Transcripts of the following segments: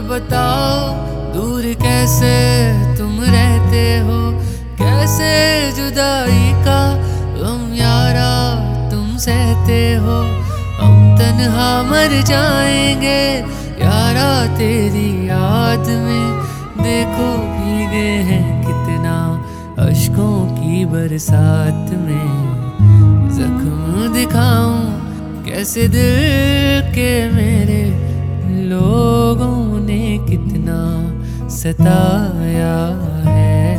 बताओ, दूर कैसे तुम रहते हो? कैसे जुदाई का गम यारा तुम सहते हो? हम तन्हा मर जाएँगे, यारा तेरी याद में। देखो भीगे हैं कितना अशकों की बरसात में। जख्म दिखाऊँ, कैसे दिल के मेरे सताया है।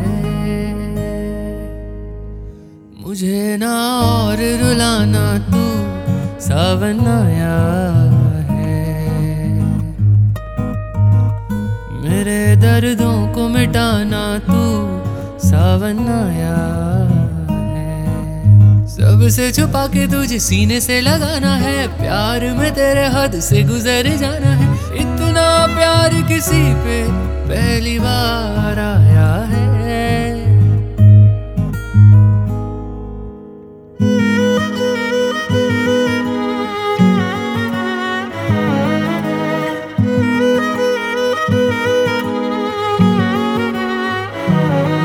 मुझे ना और रुलाना तू सावन आया है। मेरे दर्दों को मिटाना तू सावन आया सबसे छुपा के तुझे सीने से लगाना है। प्यार में तेरे हद से गुजर जाना है। इतना प्यार किसी पे पहली बार आया है।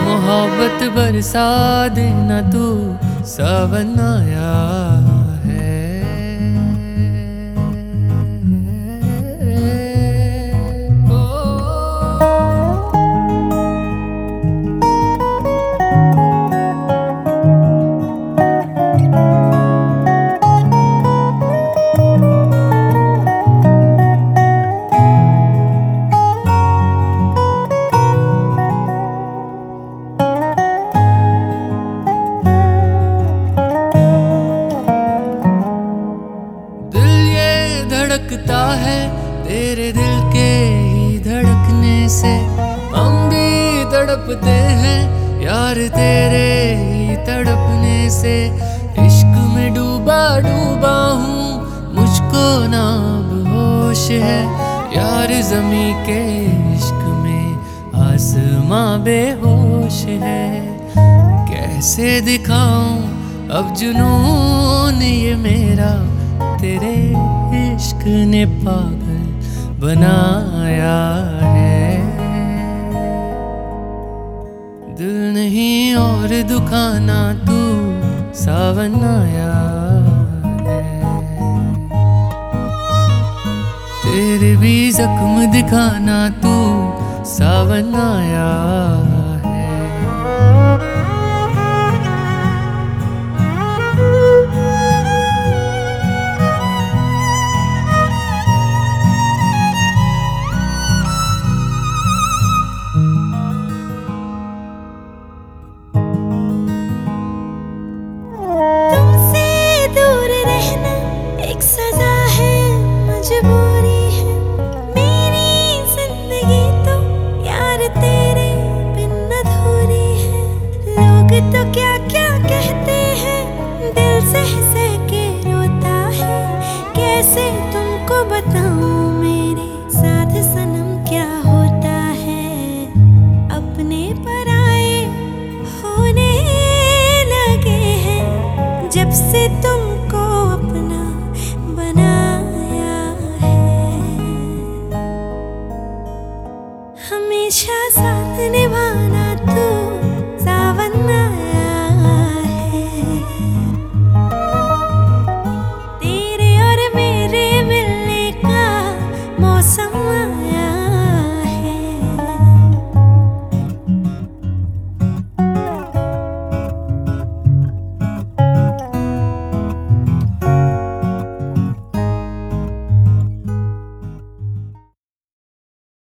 मोहब्बत बरसा देना तू। सावन से हम भी तड़पते हैं। यार तेरे ही तड़पने से इश्क में डूबा डूबा हूँ। मुझको ना होश है। यार जमी के इश्क में आसमां बेहोश है। कैसे दिखाऊँ अब जुनून ये मेरा? तेरे इश्क ने पागल बनाया है नहीं और दुखाना तू सावन आया तेरे भी जख्म दिखाना तू सावन आया